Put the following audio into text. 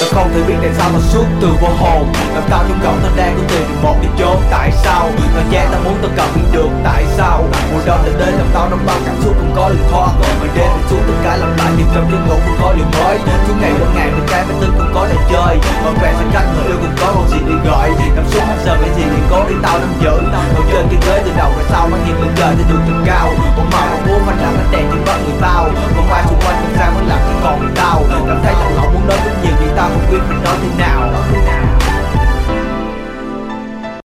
Tao không thể biết tại sao tao suốt từ vô hồn. Làm tao trong cậu tao đang có tìm một đi chốn Tại sao? Thời gian tao muốn tao cầm được, Tại sao? Mùa đông đã đến, làm tao nóng bao cảm xúc không có đường thoát. Mà đêm mình xuống tất cả làm lại, nhưng trong giấc ngủ không có điều mới. Suốt ngày qua ngày mình cái máy tính không có lời chơi. Mà về sẽ cách người yêu cũng có còn gì để gọi. Cảm xúc không giờ, cái gì thì cố đi tao nắm giữ. Ngồi chơi cái ghế từ đầu về sau mang nhìn lên trời thì được thật cao.